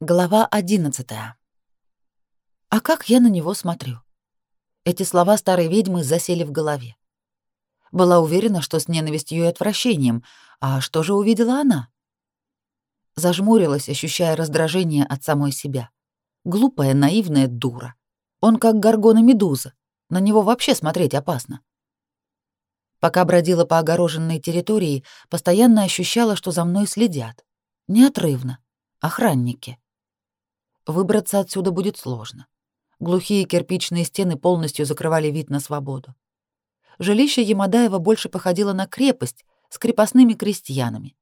Глава 11 А как я на него смотрю? Эти слова старой ведьмы засели в голове. Была уверена, что с ненавистью и отвращением, а что же увидела она? Зажмурилась, ощущая раздражение от самой себя. Глупая, наивная дура. Он как горгона-медуза. На него вообще смотреть опасно. Пока бродила по огороженной территории, постоянно ощущала, что за мной следят. Неотрывно. Охранники. Выбраться отсюда будет сложно. Глухие кирпичные стены полностью закрывали вид на свободу. Жилище Ямадаева больше походило на крепость с крепостными крестьянами,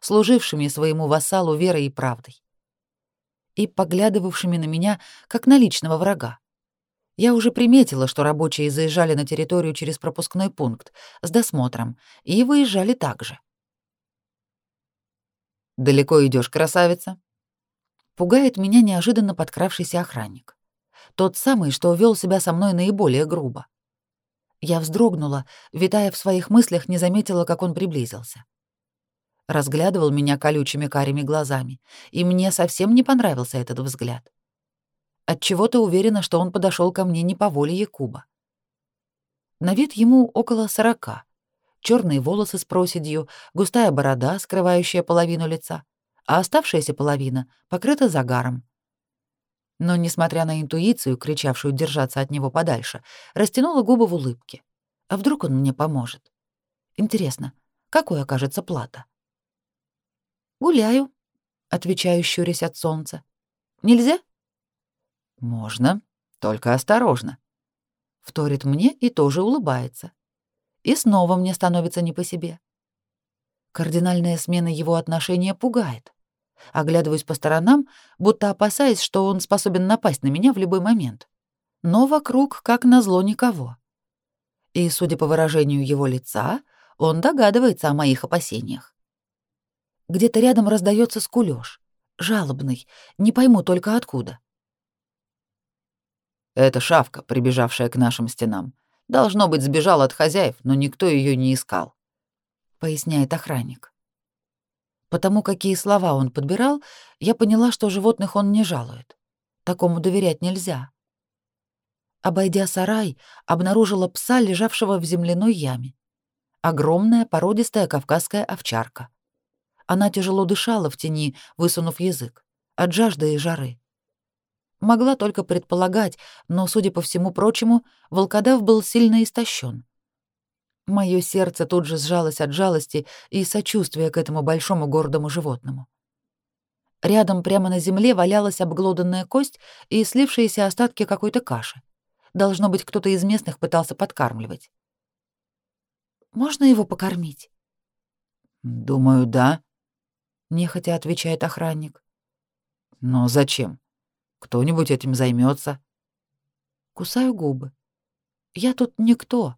служившими своему вассалу верой и правдой. И поглядывавшими на меня, как на личного врага. Я уже приметила, что рабочие заезжали на территорию через пропускной пункт с досмотром и выезжали также. «Далеко идешь, красавица?» Пугает меня неожиданно подкравшийся охранник. Тот самый, что вел себя со мной наиболее грубо. Я вздрогнула, витая в своих мыслях, не заметила, как он приблизился. Разглядывал меня колючими карими глазами, и мне совсем не понравился этот взгляд. Отчего-то уверена, что он подошел ко мне не по воле Якуба. На вид ему около сорока. Черные волосы с проседью, густая борода, скрывающая половину лица — а оставшаяся половина покрыта загаром. Но, несмотря на интуицию, кричавшую держаться от него подальше, растянула губы в улыбке. А вдруг он мне поможет? Интересно, какой окажется плата? «Гуляю», — отвечаю, щурясь от солнца. «Нельзя?» «Можно, только осторожно», — вторит мне и тоже улыбается. И снова мне становится не по себе. Кардинальная смена его отношения пугает. Оглядываюсь по сторонам, будто опасаясь, что он способен напасть на меня в любой момент. Но вокруг, как назло, никого. И, судя по выражению его лица, он догадывается о моих опасениях. Где-то рядом раздается скулёж, жалобный, не пойму только откуда. Это шавка, прибежавшая к нашим стенам. Должно быть, сбежала от хозяев, но никто ее не искал поясняет охранник. Потому какие слова он подбирал, я поняла, что животных он не жалует. Такому доверять нельзя. Обойдя сарай, обнаружила пса, лежавшего в земляной яме. Огромная породистая кавказская овчарка. Она тяжело дышала в тени, высунув язык, от жажды и жары. Могла только предполагать, но, судя по всему прочему, волкодав был сильно истощен. Мое сердце тут же сжалось от жалости и сочувствия к этому большому гордому животному. Рядом прямо на земле валялась обглоданная кость и слившиеся остатки какой-то каши. Должно быть, кто-то из местных пытался подкармливать. «Можно его покормить?» «Думаю, да», — нехотя отвечает охранник. «Но зачем? Кто-нибудь этим займется. Кусаю губы. «Я тут никто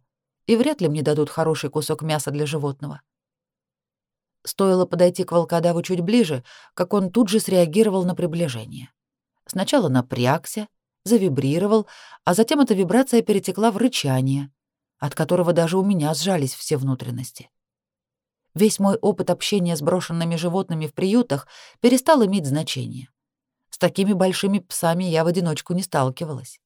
и вряд ли мне дадут хороший кусок мяса для животного. Стоило подойти к волкодаву чуть ближе, как он тут же среагировал на приближение. Сначала напрягся, завибрировал, а затем эта вибрация перетекла в рычание, от которого даже у меня сжались все внутренности. Весь мой опыт общения с брошенными животными в приютах перестал иметь значение. С такими большими псами я в одиночку не сталкивалась.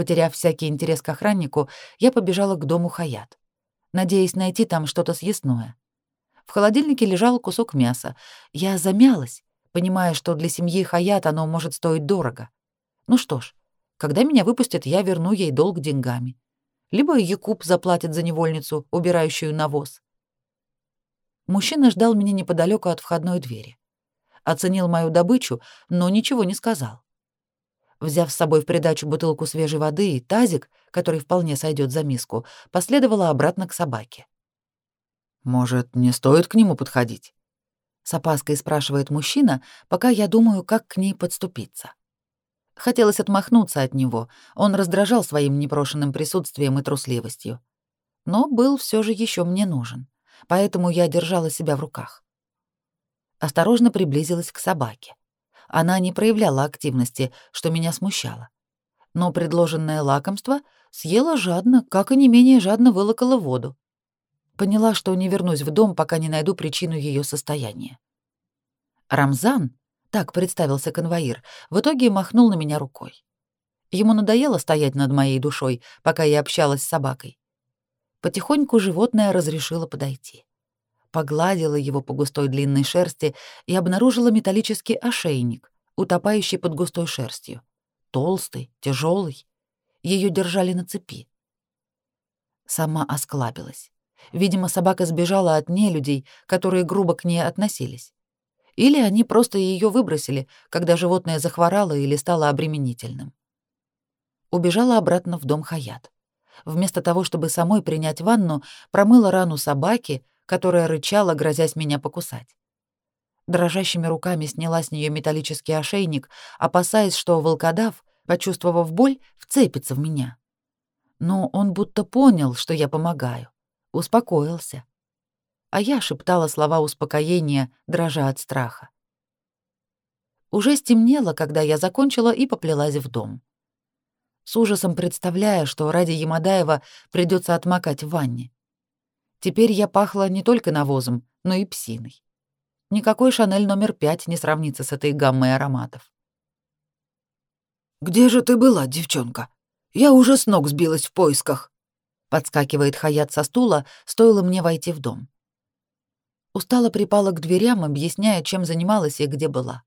Потеряв всякий интерес к охраннику, я побежала к дому Хаят, надеясь найти там что-то съестное. В холодильнике лежал кусок мяса. Я замялась, понимая, что для семьи Хаят оно может стоить дорого. Ну что ж, когда меня выпустят, я верну ей долг деньгами. Либо Якуб заплатит за невольницу, убирающую навоз. Мужчина ждал меня неподалеку от входной двери. Оценил мою добычу, но ничего не сказал. Взяв с собой в придачу бутылку свежей воды и тазик, который вполне сойдет за миску, последовала обратно к собаке. «Может, не стоит к нему подходить?» С опаской спрашивает мужчина, пока я думаю, как к ней подступиться. Хотелось отмахнуться от него, он раздражал своим непрошенным присутствием и трусливостью. Но был все же еще мне нужен, поэтому я держала себя в руках. Осторожно приблизилась к собаке она не проявляла активности, что меня смущало. Но предложенное лакомство съела жадно, как и не менее жадно вылокала воду. Поняла, что не вернусь в дом, пока не найду причину ее состояния. «Рамзан», — так представился конвоир, в итоге махнул на меня рукой. Ему надоело стоять над моей душой, пока я общалась с собакой. Потихоньку животное разрешило подойти погладила его по густой длинной шерсти и обнаружила металлический ошейник, утопающий под густой шерстью. Толстый, тяжелый. Ее держали на цепи. Сама осклабилась. Видимо, собака сбежала от нелюдей, которые грубо к ней относились. Или они просто ее выбросили, когда животное захворало или стало обременительным. Убежала обратно в дом Хаят. Вместо того, чтобы самой принять ванну, промыла рану собаки, которая рычала, грозясь меня покусать. Дрожащими руками сняла с нее металлический ошейник, опасаясь, что волкодав, почувствовав боль, вцепится в меня. Но он будто понял, что я помогаю, успокоился. А я шептала слова успокоения, дрожа от страха. Уже стемнело, когда я закончила и поплелась в дом. С ужасом представляя, что ради Ямадаева придется отмокать в ванне. Теперь я пахла не только навозом, но и псиной. Никакой Шанель номер пять не сравнится с этой гаммой ароматов. «Где же ты была, девчонка? Я уже с ног сбилась в поисках!» Подскакивает Хаят со стула, стоило мне войти в дом. Устало припала к дверям, объясняя, чем занималась и где была.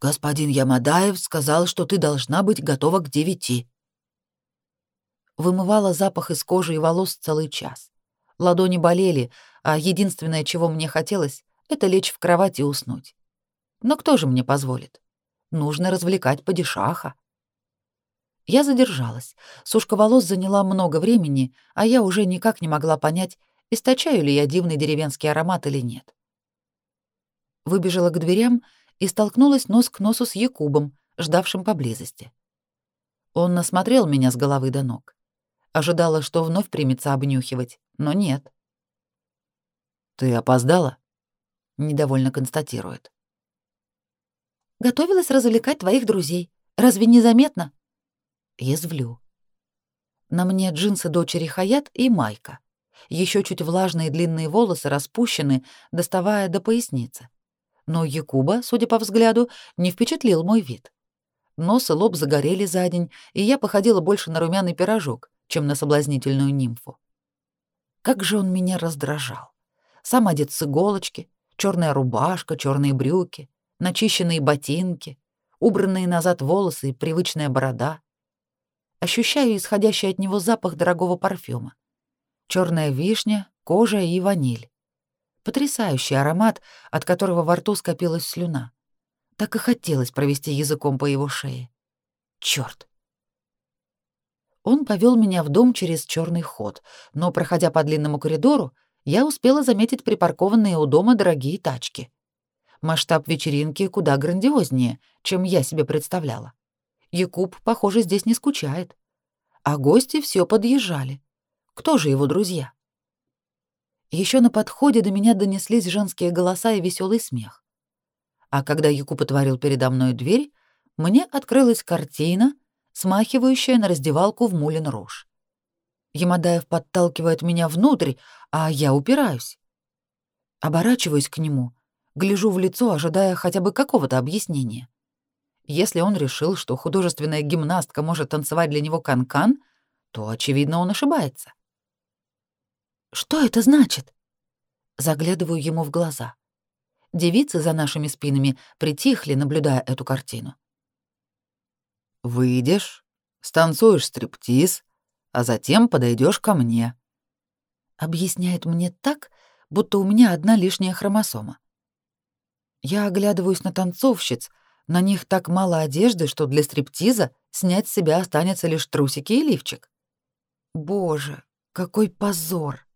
«Господин Ямадаев сказал, что ты должна быть готова к девяти», вымывала запах из кожи и волос целый час. Ладони болели, а единственное, чего мне хотелось, это лечь в кровать и уснуть. Но кто же мне позволит? Нужно развлекать падишаха. Я задержалась. Сушка волос заняла много времени, а я уже никак не могла понять, источаю ли я дивный деревенский аромат или нет. Выбежала к дверям и столкнулась нос к носу с Якубом, ждавшим поблизости. Он насмотрел меня с головы до ног ожидала, что вновь примется обнюхивать, но нет. «Ты опоздала?» — недовольно констатирует. «Готовилась развлекать твоих друзей. Разве незаметно?» Язвлю. На мне джинсы дочери Хаят и майка. Еще чуть влажные длинные волосы распущены, доставая до поясницы. Но Якуба, судя по взгляду, не впечатлил мой вид. Нос и лоб загорели за день, и я походила больше на румяный пирожок, чем на соблазнительную нимфу. Как же он меня раздражал. Сам одет с иголочки, черная рубашка, черные брюки, начищенные ботинки, убранные назад волосы и привычная борода. Ощущаю исходящий от него запах дорогого парфюма. Черная вишня, кожа и ваниль. Потрясающий аромат, от которого во рту скопилась слюна. Так и хотелось провести языком по его шее. Черт! Он повел меня в дом через черный ход, но, проходя по длинному коридору, я успела заметить припаркованные у дома дорогие тачки. Масштаб вечеринки куда грандиознее, чем я себе представляла. Якуб, похоже, здесь не скучает. А гости все подъезжали. Кто же его друзья? Еще на подходе до меня донеслись женские голоса и веселый смех. А когда Якуб отворил передо мной дверь, мне открылась картина, Смахивающая на раздевалку в мулен рожь. Ямадаев подталкивает меня внутрь, а я упираюсь. Оборачиваюсь к нему, гляжу в лицо, ожидая хотя бы какого-то объяснения. Если он решил, что художественная гимнастка может танцевать для него канкан, -кан, то, очевидно, он ошибается. «Что это значит?» Заглядываю ему в глаза. Девицы за нашими спинами притихли, наблюдая эту картину. Выйдешь, станцуешь стриптиз, а затем подойдешь ко мне. Объясняет мне так, будто у меня одна лишняя хромосома. Я оглядываюсь на танцовщиц, на них так мало одежды, что для стриптиза снять с себя останется лишь трусики и лифчик. Боже, какой позор!